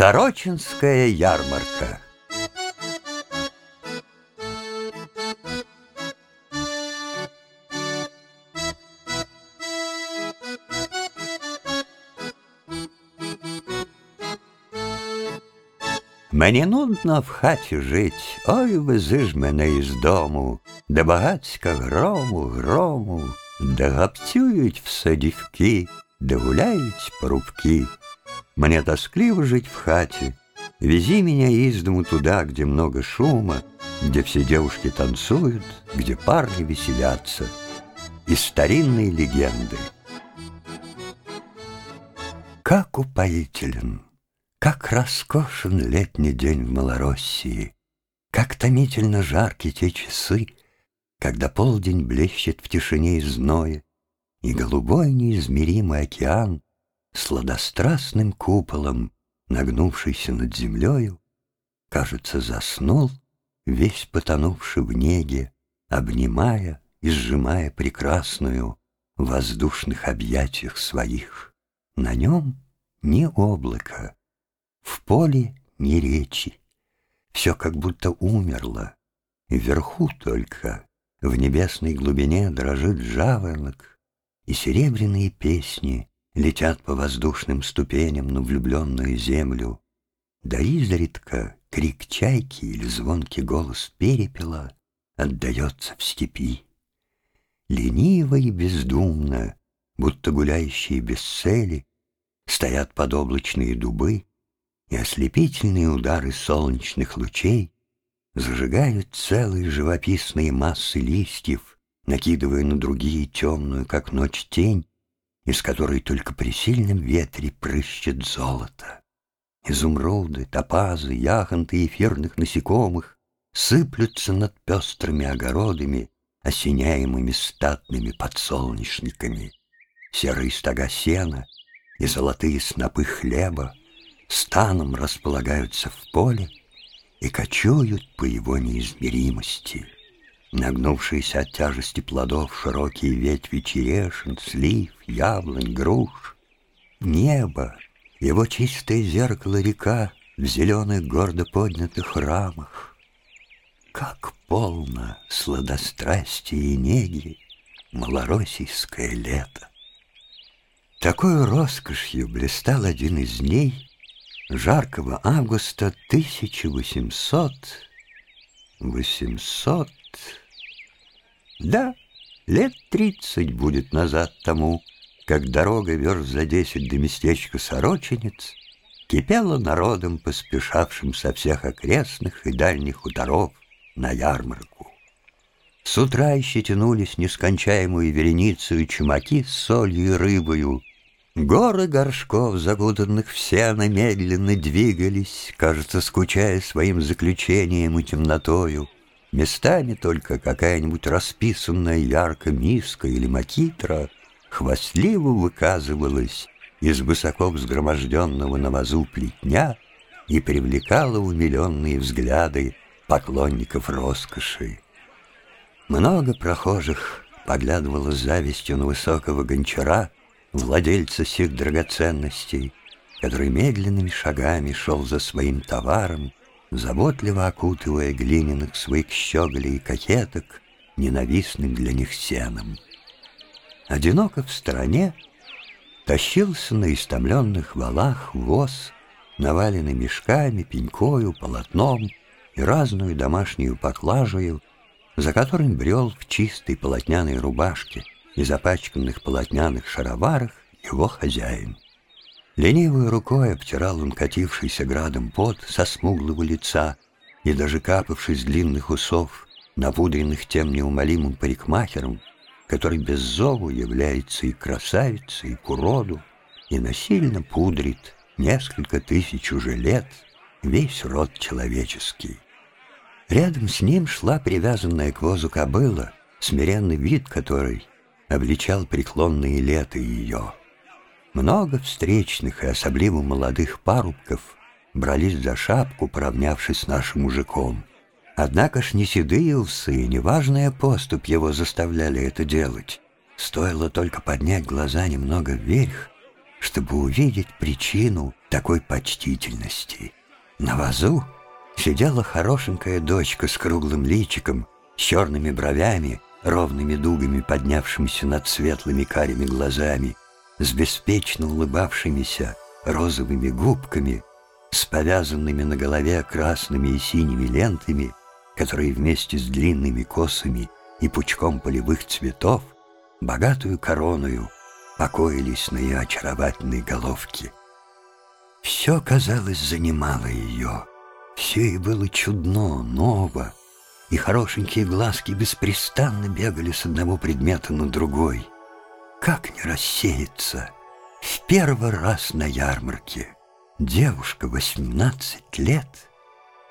Сорочинская ярмарка Мені нудно в хаті жить, ой, вези ж мене із дому, де багацька грому, грому, де гапцюють все дівки, де гуляють порубки. Мне тоскливо жить в хате, вези меня из дому туда, где много шума, где все девушки танцуют, где парни веселятся. Из старинной легенды. Как упоителен! Как роскошен летний день в Малороссии, Как томительно жарки те часы, Когда полдень блещет в тишине и зное, И голубой неизмеримый океан Сладострастным куполом, Нагнувшийся над землею, Кажется, заснул, весь потонувший в неге, Обнимая и сжимая прекрасную В воздушных объятиях своих. На нем ни облака, в поле ни речи, все как будто умерло, вверху только, в небесной глубине дрожит жаворонок, и серебряные песни летят по воздушным ступеням на влюбленную землю. Да изредка крик чайки или звонкий голос перепела отдается в степи. Лениво и бездумно, будто гуляющие без цели, стоят подоблачные дубы, и ослепительные удары солнечных лучей зажигают целые живописные массы листьев, накидывая на другие темную, как ночь, тень, из которой только при сильном ветре прыщет золото. Изумруды, топазы, яхонты эфирных насекомых сыплются над пестрыми огородами, осеняемыми статными подсолнечниками. Серые стога сена и золотые снопы хлеба станом располагаются в поле и кочуют по его неизмеримости. Нагнувшиеся от тяжести плодов широкие ветви черешин, слив, яблонь, груш. Небо, его чистое зеркало река в зеленых гордо поднятых рамах. Как полно сладострастия и неги малороссийское лето. Такой роскошью блистал один из дней, жаркого августа 1800... 800... Да, лет тридцать будет назад тому, как дорога верст за десять до местечка Сорочинец кипела народом, поспешавшим со всех окрестных и дальних хуторов на ярмарку. С утра еще тянулись нескончаемую вереницу и чумаки с солью и рыбою, Горы горшков, закутанных в сено, медленно двигались, кажется, скучая своим заключением и темнотою. Местами только какая-нибудь расписанная ярко миска или макитра хвастливо выказывалась из высоко взгроможденного на вазу плетня и привлекала умиленные взгляды поклонников роскоши. Много прохожих поглядывало с завистью на высокого гончара, владельца сих драгоценностей, который медленными шагами шел за своим товаром, заботливо окутывая глиняных своих щеголей и кокеток ненавистным для них сеном. Одиноко в стороне тащился на истомленных валах воз, наваленный мешками, пенькою, полотном и разную домашнюю поклажею, за которым брел в чистой полотняной рубашке — и запачканных полотняных шароварах его хозяин. Ленивой рукой обтирал он катившийся градом пот со смуглого лица и даже капавший с длинных усов, напудренных тем неумолимым парикмахером, который без зову является и красавицей, и к уроду, и насильно пудрит несколько тысяч уже лет весь род человеческий. Рядом с ним шла привязанная к возу кобыла, смиренный вид которой обличал преклонные лета ее. Много встречных и особливо молодых парубков брались за шапку, поравнявшись с нашим мужиком. Однако ж не седые усы неважная поступь его заставляли это делать. Стоило только поднять глаза немного вверх, чтобы увидеть причину такой почтительности. На вазу сидела хорошенькая дочка с круглым личиком, с черными бровями, ровными дугами, поднявшимися над светлыми карими глазами, с беспечно улыбавшимися розовыми губками, с повязанными на голове красными и синими лентами, которые вместе с длинными косами и пучком полевых цветов, богатую короною, покоились на ее очаровательной головке. Все, казалось, занимало ее. Все и было чудно, ново, и хорошенькие глазки беспрестанно бегали с одного предмета на другой. Как не рассеяться? В первый раз на ярмарке. Девушка, 18 лет,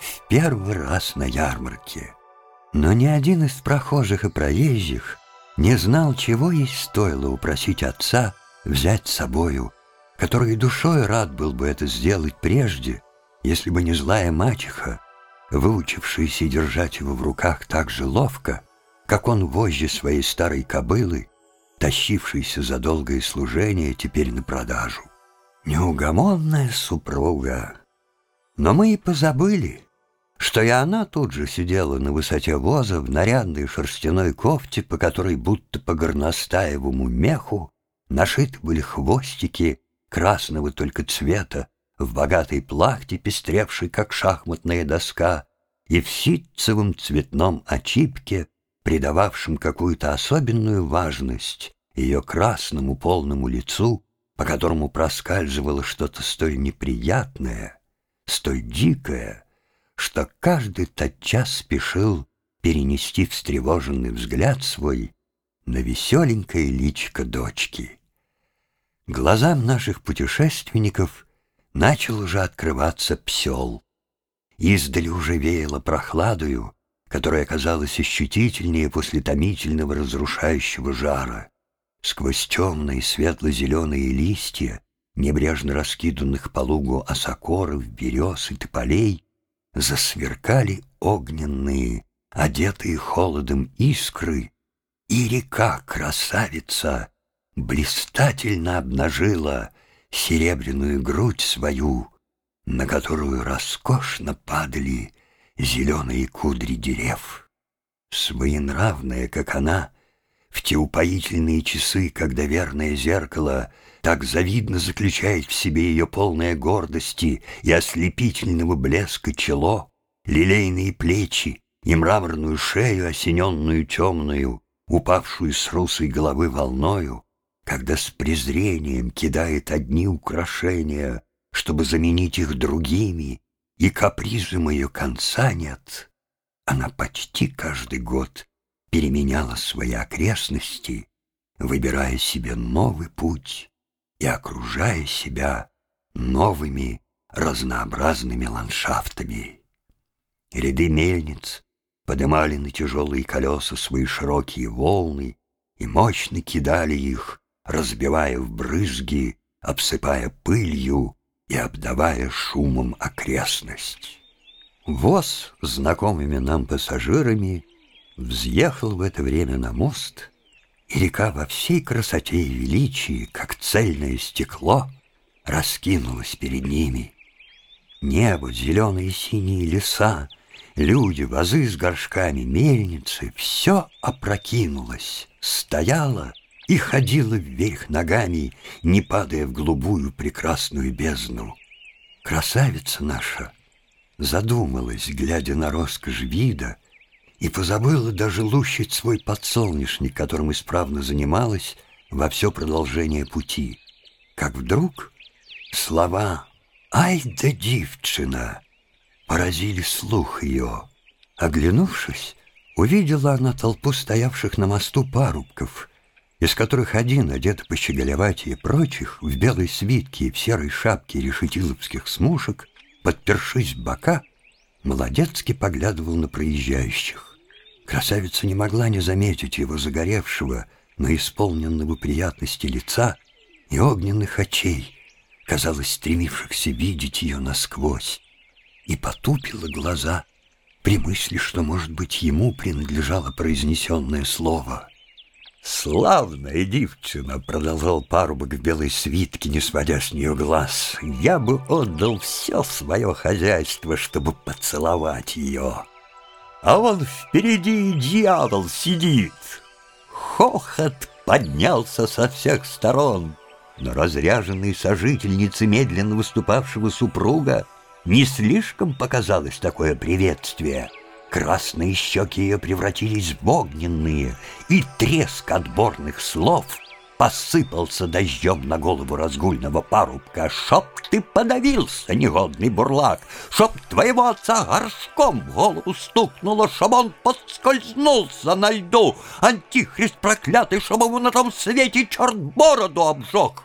в первый раз на ярмарке. Но ни один из прохожих и проезжих не знал, чего ей стоило упросить отца взять с собою, который душой рад был бы это сделать прежде, если бы не злая мачеха, выучившаяся держать его в руках так же ловко, как он вожжи своей старой кобылы, тащившийся за долгое служение теперь на продажу. Неугомонная супруга. Но мы и позабыли, что и она тут же сидела на высоте воза в нарядной шерстяной кофте, по которой будто по горностаевому меху нашиты были хвостики красного только цвета, в богатой плахте, пестревшей, как шахматная доска, и в ситцевом цветном очипке, придававшем какую-то особенную важность ее красному полному лицу, по которому проскальзывало что-то столь неприятное, столь дикое, что каждый тотчас спешил перенести встревоженный взгляд свой на веселенькое личико дочки. Глазам наших путешественников начал уже открываться псел. Издали уже веяло прохладою, которая оказалась ощутительнее после томительного разрушающего жара. Сквозь темные светло-зеленые листья, небрежно раскиданных по лугу осокоров, берез и тополей, засверкали огненные, одетые холодом искры, и река красавица блистательно обнажила серебряную грудь свою, на которую роскошно падали зеленые кудри дерев. Своенравная, как она, в те упоительные часы, когда верное зеркало так завидно заключает в себе ее полное гордости и ослепительного блеска чело, лилейные плечи и мраморную шею, осененную темную, упавшую с русой головы волною, когда с презрением кидает одни украшения, чтобы заменить их другими, и капризом ее конца нет, она почти каждый год переменяла свои окрестности, выбирая себе новый путь и окружая себя новыми разнообразными ландшафтами. Ряды мельниц подымали на тяжелые колеса свои широкие волны и мощно кидали их, разбивая в брызги, обсыпая пылью и обдавая шумом окрестность. Воз знакомыми нам пассажирами взъехал в это время на мост, и река во всей красоте и величии, как цельное стекло, раскинулась перед ними. Небо, зеленые и синие леса, люди, вазы с горшками, мельницы — все опрокинулось, стояло и ходила вверх ногами, не падая в голубую прекрасную бездну. Красавица наша задумалась, глядя на роскошь вида, и позабыла даже лущить свой подсолнечник, которым исправно занималась во все продолжение пути. Как вдруг слова «Ай да девчина!» поразили слух ее. Оглянувшись, увидела она толпу стоявших на мосту парубков, из которых один, одет по щеголеватее прочих, в белой свитке и в серой шапке решетиловских смушек, подпершись бока, молодецки поглядывал на проезжающих. Красавица не могла не заметить его загоревшего, но исполненного приятности лица и огненных очей, казалось, стремившихся видеть ее насквозь, и потупила глаза при мысли, что, может быть, ему принадлежало произнесенное слово. «Славная девчина!» — продолжал парубок в белой свитке, не сводя с нее глаз. «Я бы отдал все свое хозяйство, чтобы поцеловать ее. А вон впереди дьявол сидит!» Хохот поднялся со всех сторон, но разряженной сожительнице медленно выступавшего супруга не слишком показалось такое приветствие — Красные щеки ее превратились в огненные, и треск отборных слов посыпался дождем на голову разгульного парубка. «Чтоб ты подавился, негодный бурлак! Чтоб твоего отца горшком в голову стукнуло, чтоб он подскользнулся на льду! Антихрист проклятый, чтоб ему на том свете черт бороду обжег!»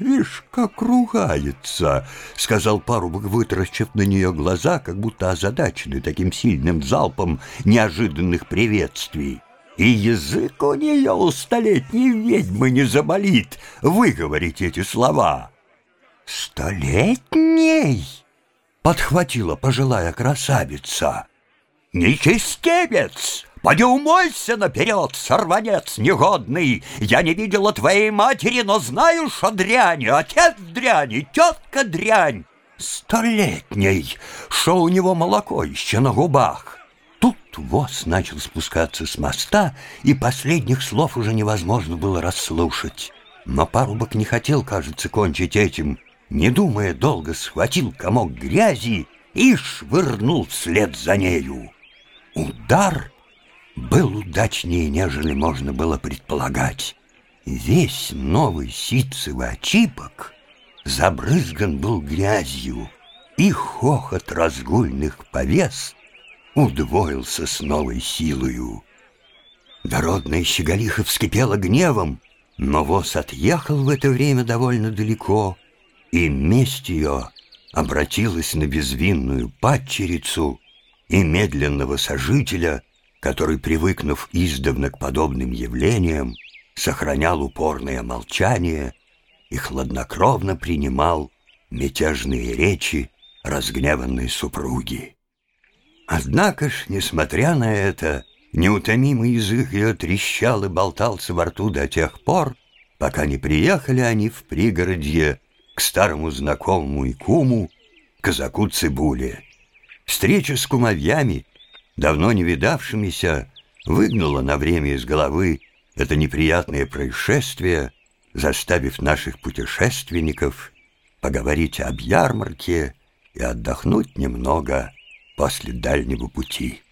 «Вишь, как ругается!» — сказал парубок, вытаращив на нее глаза, как будто озадаченный таким сильным залпом неожиданных приветствий. И язык у нее у столетней ведьмы не заболит выговорить эти слова. «Столетней?» — подхватила пожилая красавица. «Нечестивец!» Поди умойся наперед, сорванец негодный. Я не видела твоей матери, но знаю, что дрянь, отец дрянь, тетка дрянь. Столетней, что у него молоко еще на губах. Тут воз начал спускаться с моста, и последних слов уже невозможно было расслушать. Но парубок не хотел, кажется, кончить этим. Не думая, долго схватил комок грязи и швырнул вслед за нею. Удар был удачнее, нежели можно было предполагать. Весь новый ситцевый очипок забрызган был грязью, и хохот разгульных повес удвоился с новой силою. Дородная щеголиха вскипела гневом, но воз отъехал в это время довольно далеко, и месть ее обратилась на безвинную падчерицу и медленного сожителя — который, привыкнув издавна к подобным явлениям, сохранял упорное молчание и хладнокровно принимал мятежные речи разгневанной супруги. Однако ж, несмотря на это, неутомимый язык ее трещал и болтался во рту до тех пор, пока не приехали они в пригородье к старому знакомому и куму, казаку Цибуле. Встреча с кумовьями давно не видавшимися, выгнала на время из головы это неприятное происшествие, заставив наших путешественников поговорить об ярмарке и отдохнуть немного после дальнего пути.